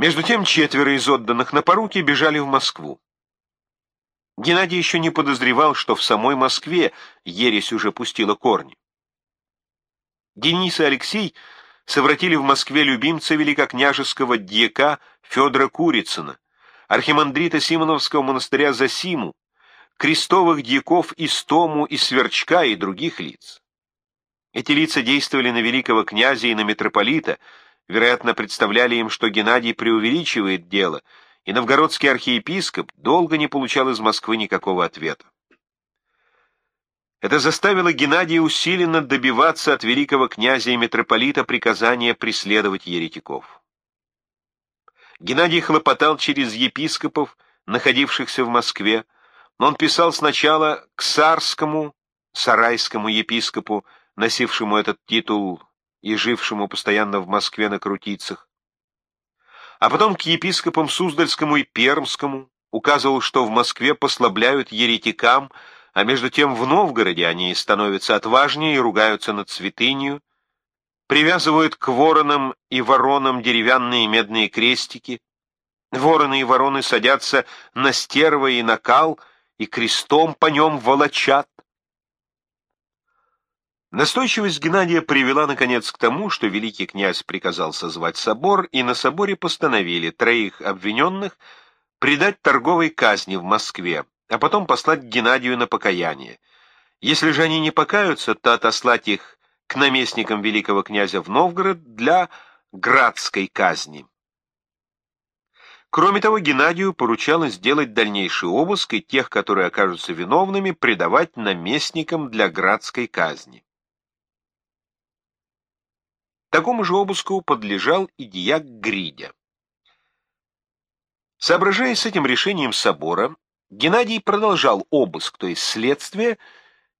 Между тем четверо из отданных на поруки бежали в Москву. Геннадий еще не подозревал, что в самой Москве ересь уже пустила корни. Денис и Алексей совратили в Москве любимца великокняжеского дьяка Федора Курицына, архимандрита Симоновского монастыря Засиму, крестовых дьяков Истому и Сверчка и других лиц. Эти лица действовали на великого князя и на митрополита, вероятно, представляли им, что Геннадий преувеличивает дело, и новгородский архиепископ долго не получал из Москвы никакого ответа. Это заставило Геннадия усиленно добиваться от великого князя и митрополита приказания преследовать еретиков. Геннадий хлопотал через епископов, находившихся в Москве, но он писал сначала к царскому, сарайскому епископу, носившему этот титул и жившему постоянно в Москве на крутицах, а потом к епископам Суздальскому и Пермскому, указывал, что в Москве послабляют еретикам, а между тем в Новгороде они становятся отважнее и ругаются над святынью, привязывают к воронам и воронам деревянные медные крестики, вороны и вороны садятся на стерва и на кал и крестом по нем волочат. Настойчивость Геннадия привела, наконец, к тому, что великий князь приказал созвать собор, и на соборе постановили троих обвиненных предать торговой казни в Москве, а потом послать Геннадию на покаяние. Если же они не покаются, то отослать их к наместникам великого князя в Новгород для градской казни. Кроме того, Геннадию поручалось сделать дальнейший обыск и тех, которые окажутся виновными, предавать наместникам для градской казни. Такому же обыску подлежал и дьяк Гридя. Соображая с этим решением собора, Геннадий продолжал обыск, то есть следствие,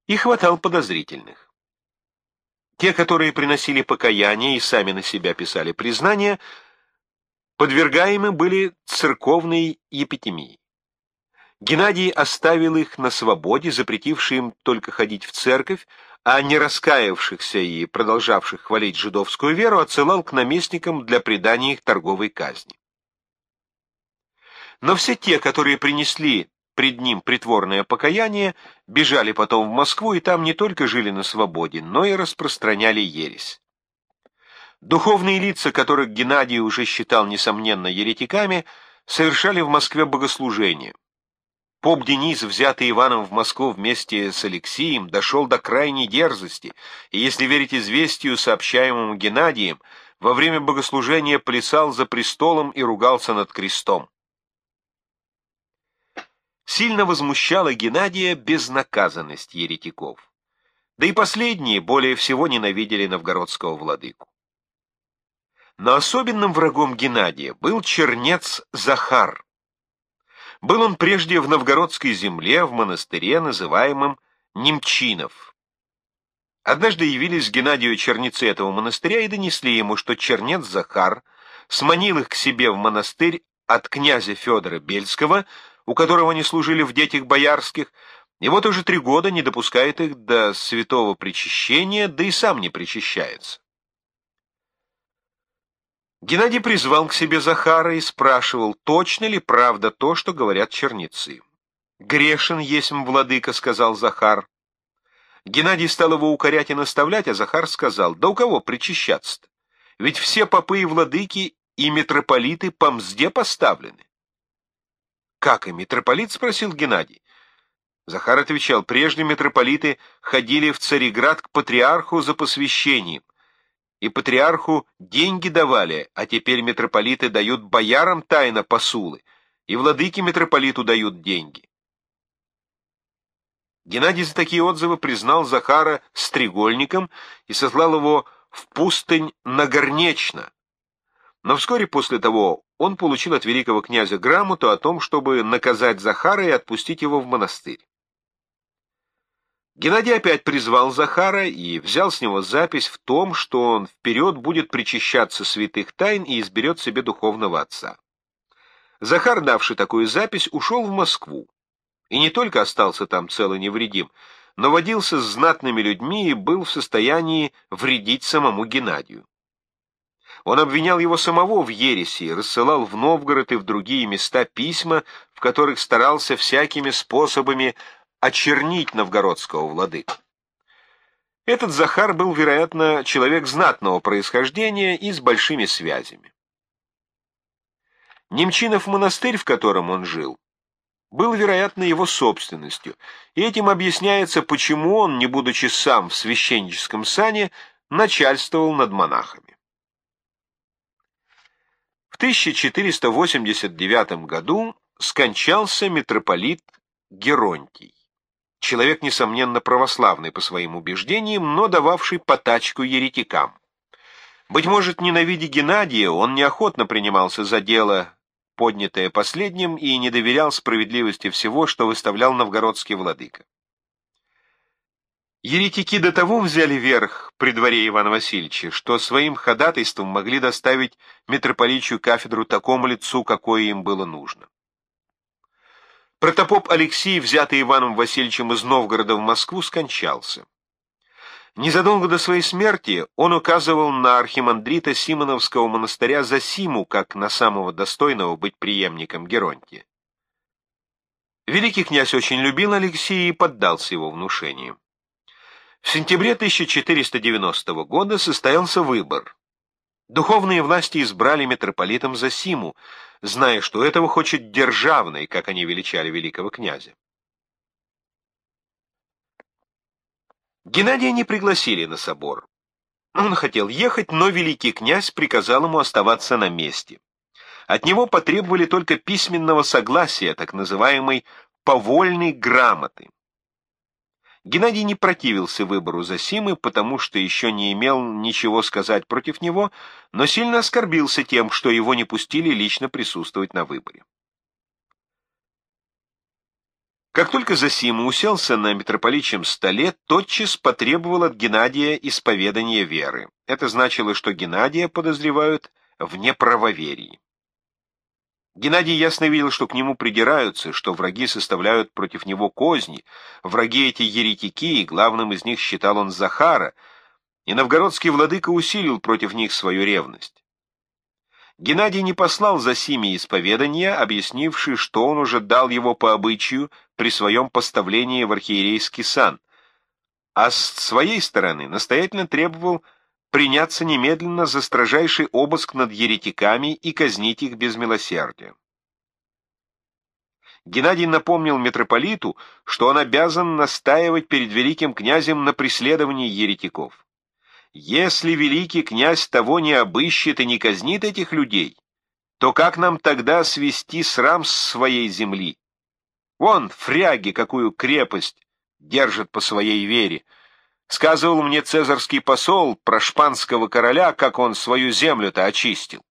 и хватал подозрительных. Те, которые приносили покаяние и сами на себя писали признания, подвергаемы были церковной епитемии. Геннадий оставил их на свободе, запретивший им только ходить в церковь, а не раскаявшихся и продолжавших хвалить жидовскую веру отсылал к наместникам для предания их торговой казни. Но все те, которые принесли пред ним притворное покаяние, бежали потом в Москву и там не только жили на свободе, но и распространяли ересь. Духовные лица, которых Геннадий уже считал несомненно еретиками, совершали в Москве богослужения. Поп Денис, взятый Иваном в Москву вместе с Алексеем, дошел до крайней дерзости, и, если верить известию, сообщаемому Геннадием, во время богослужения плясал за престолом и ругался над крестом. Сильно возмущала Геннадия безнаказанность еретиков. Да и последние более всего ненавидели новгородского владыку. Но особенным врагом Геннадия был чернец Захар, был он прежде в новгородской земле, в монастыре, называемом Немчинов. Однажды явились Геннадию черницы этого монастыря и донесли ему, что чернец Захар сманил их к себе в монастырь от князя Федора Бельского, у которого они служили в детях боярских, и вот уже три года не допускает их до святого причащения, да и сам не причащается. Геннадий призвал к себе Захара и спрашивал, точно ли правда то, что говорят черницы. «Грешен есть владыка», — сказал Захар. Геннадий стал его укорять и наставлять, а Захар сказал, «Да у кого причащаться-то? Ведь все попы и владыки и митрополиты по мзде поставлены». «Как и митрополит?» — спросил Геннадий. Захар отвечал, «Прежде митрополиты ходили в Цареград к патриарху за посвящением, и патриарху деньги давали, а теперь митрополиты дают боярам тайно посулы, и владыки митрополиту дают деньги. Геннадий за такие отзывы признал Захара стрегольником и сослал его в пустынь Нагорнечно. Но вскоре после того он получил от великого князя грамоту о том, чтобы наказать Захара и отпустить его в монастырь. Геннадий опять призвал Захара и взял с него запись в том, что он вперед будет причащаться святых тайн и изберет себе духовного отца. Захар, давший такую запись, ушел в Москву. И не только остался там цел и невредим, но водился с знатными людьми и был в состоянии вредить самому Геннадию. Он обвинял его самого в ереси и рассылал в Новгород и в другие места письма, в которых старался всякими способами очернить новгородского владыку. Этот Захар был, вероятно, человек знатного происхождения и с большими связями. Немчинов монастырь, в котором он жил, был, вероятно, его собственностью, и этим объясняется, почему он, не будучи сам в священническом сане, начальствовал над монахами. В 1489 году скончался митрополит Геронтий, человек, несомненно, православный по своим убеждениям, но дававший потачку еретикам. Быть может, ненавидя Геннадия, он неохотно принимался за дело поднятое последним, и не доверял справедливости всего, что выставлял новгородский владыка. Еретики до того взяли верх при дворе Ивана Васильевича, что своим ходатайством могли доставить митрополичью кафедру такому лицу, какое им было нужно. Протопоп Алексей, взятый Иваном Васильевичем из Новгорода в Москву, скончался. Незадолго до своей смерти он указывал на архимандрита Симоновского монастыря Засиму как на самого достойного быть преемником Геронтия. Великий князь очень любил Алексея и поддался его внушению. В сентябре 1490 года состоялся выбор. Духовные власти избрали митрополитом Засиму, зная, что этого хочет державный, как они величали великого князя. Геннадия не пригласили на собор. Он хотел ехать, но великий князь приказал ему оставаться на месте. От него потребовали только письменного согласия, так называемой «повольной грамоты». Геннадий не противился выбору Зосимы, потому что еще не имел ничего сказать против него, но сильно оскорбился тем, что его не пустили лично присутствовать на выборе. Как только Зосима уселся на митрополичьем столе, тотчас потребовал от Геннадия исповедания веры. Это значило, что Геннадия подозревают в неправоверии. Геннадий ясно видел, что к нему придираются, что враги составляют против него козни, враги эти еретики, и главным из них считал он Захара, и новгородский владыка усилил против них свою ревность. Геннадий не послал за Сими исповедания, объяснивший, что он уже дал его по обычаю при своем поставлении в архиерейский сан, а с своей стороны настоятельно требовал приняться немедленно за строжайший обыск над еретиками и казнить их без милосердия. Геннадий напомнил митрополиту, что он обязан настаивать перед великим князем на преследовании еретиков. Если великий князь того не обыщет и не казнит этих людей, то как нам тогда свести срам с своей земли? Вон, фряги, какую крепость держат по своей вере. Сказывал мне цезарский посол про шпанского короля, как он свою землю-то очистил.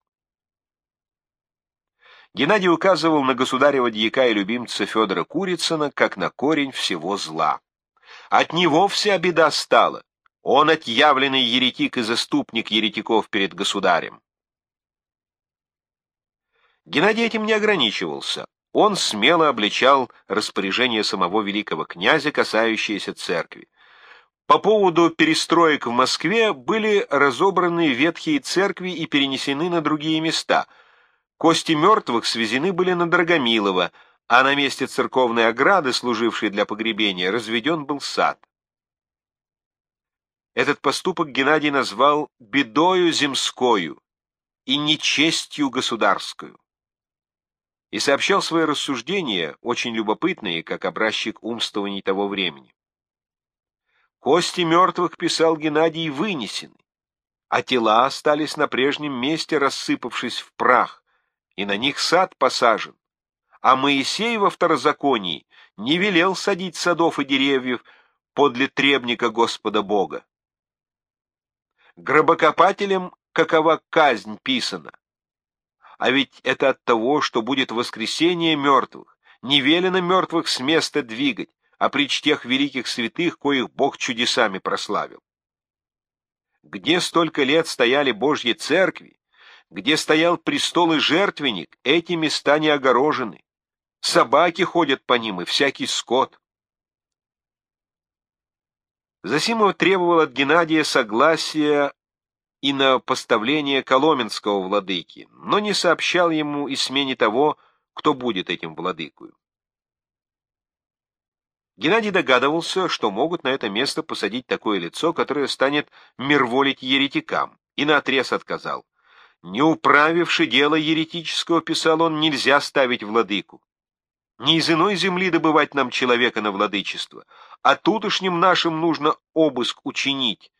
Геннадий указывал на государева дьяка и любимца Федора Курицына, как на корень всего зла. От него вся беда стала. Он отъявленный еретик и заступник еретиков перед государем. Геннадий этим не ограничивался. Он смело обличал распоряжение самого великого князя, касающиеся церкви. По поводу перестроек в Москве были разобраны ветхие церкви и перенесены на другие места. Кости мертвых свезены были на Драгомилово, а на месте церковной ограды, служившей для погребения, разведен был сад. Этот поступок Геннадий назвал «бедою земскою» и «нечестью государскую» и сообщал свои рассуждения, очень любопытные, как образчик умствований того времени. Кости мертвых, писал Геннадий, вынесены, а тела остались на прежнем месте, рассыпавшись в прах, и на них сад посажен. А Моисей во второзаконии не велел садить садов и деревьев подле требника Господа Бога. Гробокопателям какова казнь писана. А ведь это от того, что будет воскресение мертвых. Не велено мертвых с места двигать, а прич тех великих святых, коих Бог чудесами прославил. Где столько лет стояли Божьи церкви, где стоял престол и жертвенник, эти места не огорожены. Собаки ходят по ним и всякий скот. Засимов требовал от Геннадия согласия и на поставление коломенского владыки, но не сообщал ему и смене того, кто будет этим владыкою. Геннадий догадывался, что могут на это место посадить такое лицо, которое станет мирволить еретикам, и наотрез отказал. Не управивши дело еретического, писал он, нельзя ставить владыку. Не из иной земли добывать нам человека на владычество, а тутошним нашим нужно обыск учинить,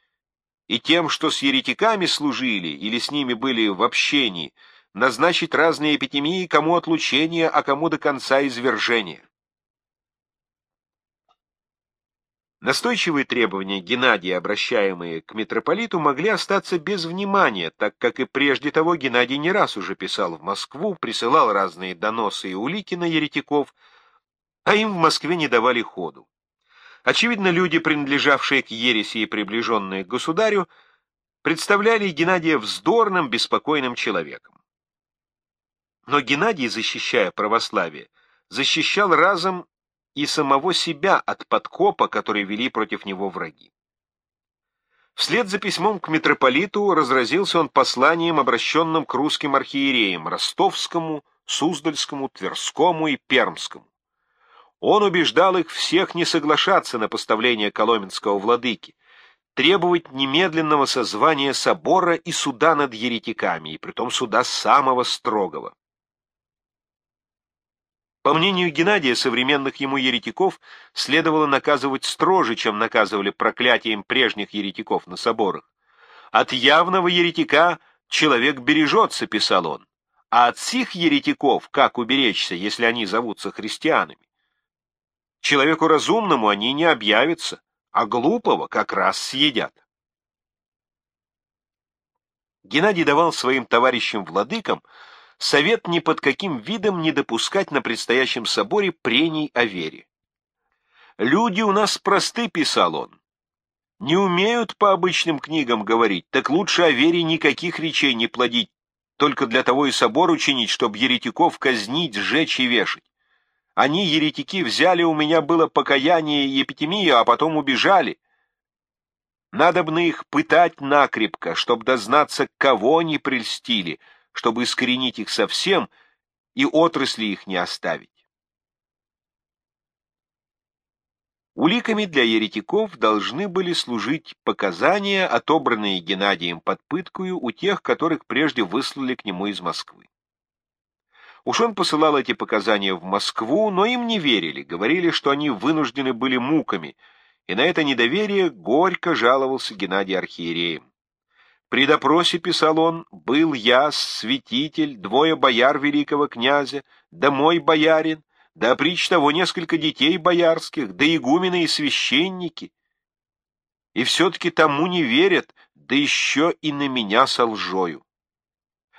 и тем, что с еретиками служили или с ними были в общении, назначить разные эпитемии, кому отлучение, а кому до конца извержения. Настойчивые требования Геннадия, обращаемые к митрополиту, могли остаться без внимания, так как и прежде того Геннадий не раз уже писал в Москву, присылал разные доносы и улики на еретиков, а им в Москве не давали ходу. Очевидно, люди, принадлежавшие к ереси и приближенные к государю, представляли Геннадия вздорным, беспокойным человеком. Но Геннадий, защищая православие, защищал разом и самого себя от подкопа, который вели против него враги. Вслед за письмом к митрополиту разразился он посланием, обращенным к русским архиереям Ростовскому, Суздальскому, Тверскому и Пермскому. Он убеждал их всех не соглашаться на поставление коломенского владыки, требовать немедленного созвания собора и суда над еретиками, и притом суда самого строгого. По мнению Геннадия, современных ему еретиков следовало наказывать строже, чем наказывали проклятием прежних еретиков на соборах. «От явного еретика человек бережется», — писал он, «а от сих еретиков как уберечься, если они зовутся христианами? Человеку разумному они не объявятся, а глупого как раз съедят». Геннадий давал своим товарищам-владыкам совет ни под каким видом не допускать на предстоящем соборе прений о вере. «Люди у нас просты», — писал он. «Не умеют по обычным книгам говорить, так лучше о вере никаких речей не плодить, только для того и собор учинить, чтобы еретиков казнить, сжечь и вешать. Они, еретики, взяли у меня было покаяние и эпитемию, а потом убежали. Надо бы на их пытать накрепко, чтоб дознаться, кого они прельстили» чтобы искоренить их совсем и отрасли их не оставить. Уликами для еретиков должны были служить показания, отобранные Геннадием под пыткою у тех, которых прежде выслали к нему из Москвы. Уж он посылал эти показания в Москву, но им не верили, говорили, что они вынуждены были муками, и на это недоверие горько жаловался Геннадий архиереем. При допросе, писал он, был я, святитель, двое бояр великого князя, да мой боярин, да прич того несколько детей боярских, да игумены и священники. И все-таки тому не верят, да еще и на меня со лжою.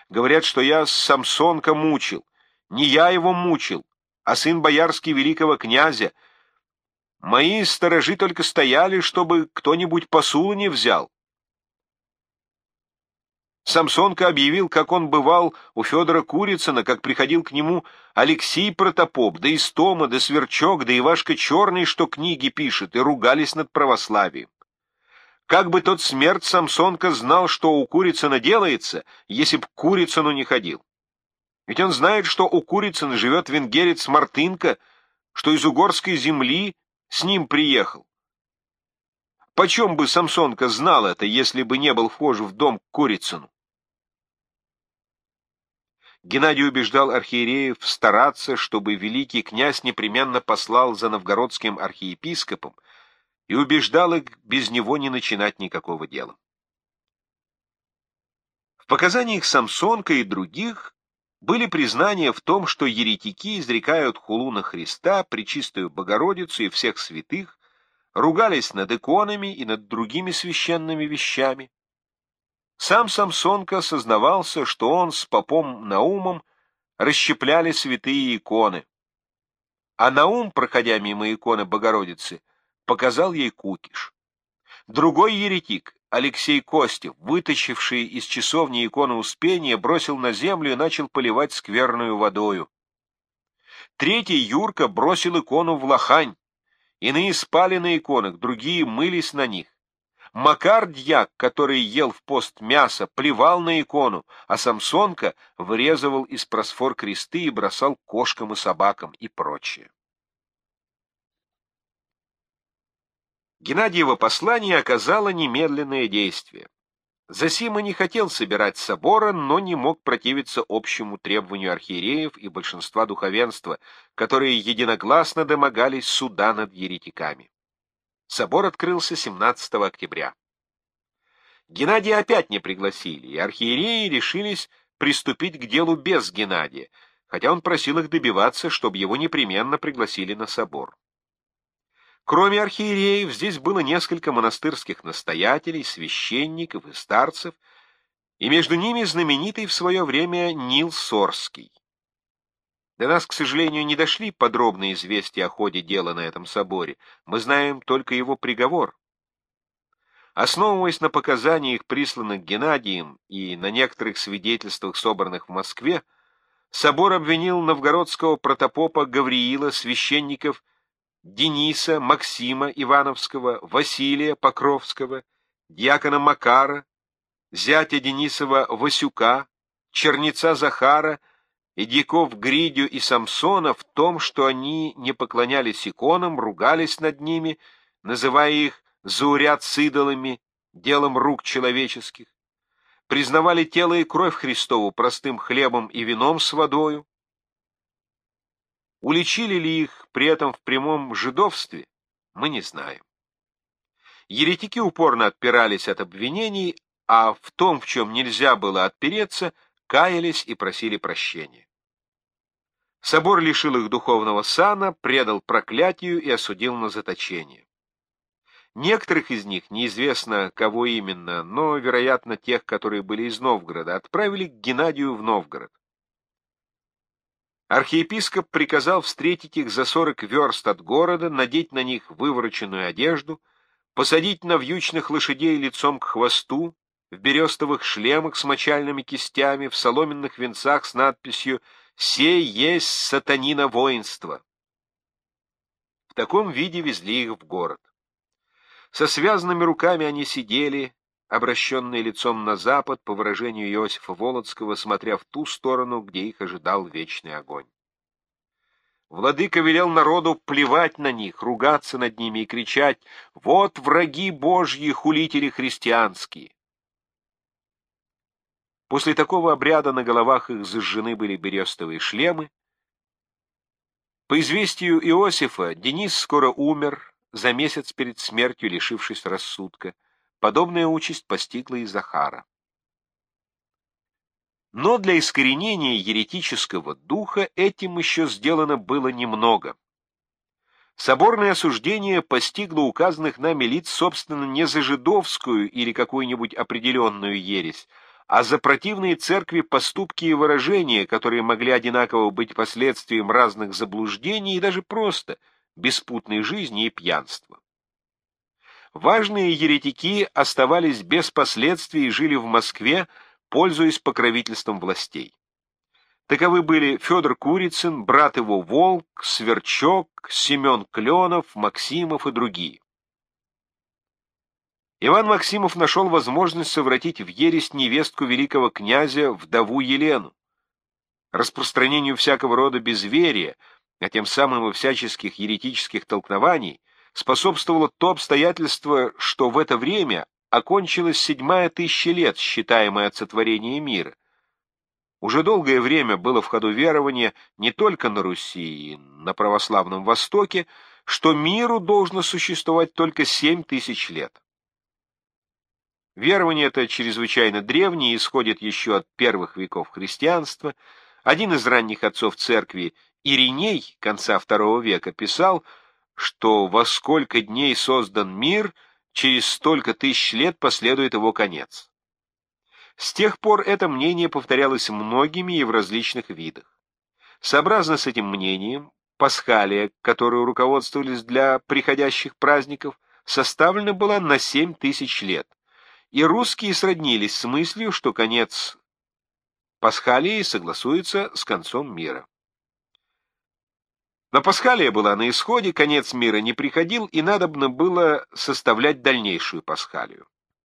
Говорят, что я Самсонка мучил. Не я его мучил, а сын боярский великого князя. Мои сторожи только стояли, чтобы кто-нибудь посулы не взял. Самсонка объявил, как он бывал у Федора Курицына, как приходил к нему Алексей Протопоп, да Истома, да Сверчок, да Ивашка Черный, что книги пишет, и ругались над православием. Как бы тот смерть Самсонка знал, что у Курицына делается, если б к Курицыну не ходил. Ведь он знает, что у Курицына живет венгерец Мартынка, что из угорской земли с ним приехал. Почем бы Самсонка знал это, если бы не был вхож в дом к Курицыну? Геннадий убеждал архиереев стараться, чтобы великий князь непременно послал за новгородским архиепископом и убеждал их без него не начинать никакого дела. В показаниях Самсонка и других были признания в том, что еретики изрекают хулу на Христа, Пречистую Богородицу и всех святых, ругались над иконами и над другими священными вещами, сам Самсонка сознавался, что он с попом Наумом расщепляли святые иконы. А Наум, проходя мимо иконы Богородицы, показал ей кукиш. Другой еретик, Алексей Костев, вытащивший из часовни иконы Успения, бросил на землю и начал поливать скверную водою. Третий Юрка бросил икону в лохань. Иные спали на иконах, другие мылись на них Макар Дьяк, который ел в пост мясо, плевал на икону, а Самсонка вырезывал из просфор кресты и бросал кошкам и собакам и прочее. Геннадьево послание оказало немедленное действие. Засима не хотел собирать собора, но не мог противиться общему требованию архиереев и большинства духовенства, которые единогласно домогались суда над еретиками. Собор открылся 17 октября. Геннадия опять не пригласили, и архиереи решились приступить к делу без Геннадия, хотя он просил их добиваться, чтобы его непременно пригласили на собор. Кроме архиереев, здесь было несколько монастырских настоятелей, священников и старцев, и между ними знаменитый в свое время Нил Сорский. До нас, к сожалению, не дошли подробные известия о ходе дела на этом соборе. Мы знаем только его приговор. Основываясь на показаниях, присланных Геннадием, и на некоторых свидетельствах, собранных в Москве, собор обвинил новгородского протопопа Гавриила, священников Дениса, Максима Ивановского, Василия Покровского, дьякона Макара, зятя Денисова Васюка, черница Захара и дьяков Гридю и Самсона в том, что они не поклонялись иконам, ругались над ними, называя их зауряд с идолами, делом рук человеческих, признавали тело и кровь Христову простым хлебом и вином с водою. Уличили ли их при этом в прямом жидовстве, мы не знаем. Еретики упорно отпирались от обвинений, а в том, в чем нельзя было отпереться, каялись и просили прощения. Собор лишил их духовного сана, предал проклятию и осудил на заточение. Некоторых из них, неизвестно кого именно, но, вероятно, тех, которые были из Новгорода, отправили к Геннадию в Новгород. Архиепископ приказал встретить их за сорок верст от города, надеть на них вывороченную одежду, посадить на вьючных лошадей лицом к хвосту, в берестовых шлемах с мочальными кистями, в соломенных венцах с надписью «Се есть сатанина воинства». В таком виде везли их в город. Со связанными руками они сидели, обращенные лицом на запад, по выражению Иосифа Володского, смотря в ту сторону, где их ожидал вечный огонь. Владыка велел народу плевать на них, ругаться над ними и кричать «Вот враги Божьи, хулители христианские!» После такого обряда на головах их зажжены были берестовые шлемы. По известию Иосифа, Денис скоро умер, за месяц перед смертью лишившись рассудка. Подобная участь постигла и Захара. Но для искоренения еретического духа этим еще сделано было немного. Соборное осуждение постигло указанных нами лиц, собственно, не за жидовскую или какую-нибудь определенную ересь, а за противные церкви поступки и выражения, которые могли одинаково быть последствием разных заблуждений и даже просто беспутной жизни и пьянства. Важные еретики оставались без последствий и жили в Москве, пользуясь покровительством властей. Таковы были Федор Курицын, брат его Волк, Сверчок, Семен Кленов, Максимов и другие. Иван Максимов нашел возможность совратить в ересь невестку великого князя, вдову Елену. Распространению всякого рода безверия, а тем самым и всяческих еретических толкований, способствовало то обстоятельство, что в это время окончилась седьмая тысяча лет, считаемая от сотворения мира. Уже долгое время было в ходу верование не только на Руси и на православном Востоке, что миру должно существовать только семь тысяч лет. Верование это чрезвычайно древнее, исходит еще от первых веков христианства. Один из ранних отцов церкви, Ириней, конца II века, писал, что во сколько дней создан мир, через столько тысяч лет последует его конец. С тех пор это мнение повторялось многими и в различных видах. Сообразно с этим мнением, Пасхалия, которую руководствовались для приходящих праздников, составлена была на семь тысяч лет и русские сроднились с мыслью, что конец Пасхалии согласуется с концом мира. Но Пасхалия была на исходе, конец мира не приходил, и надобно было составлять дальнейшую Пасхалию.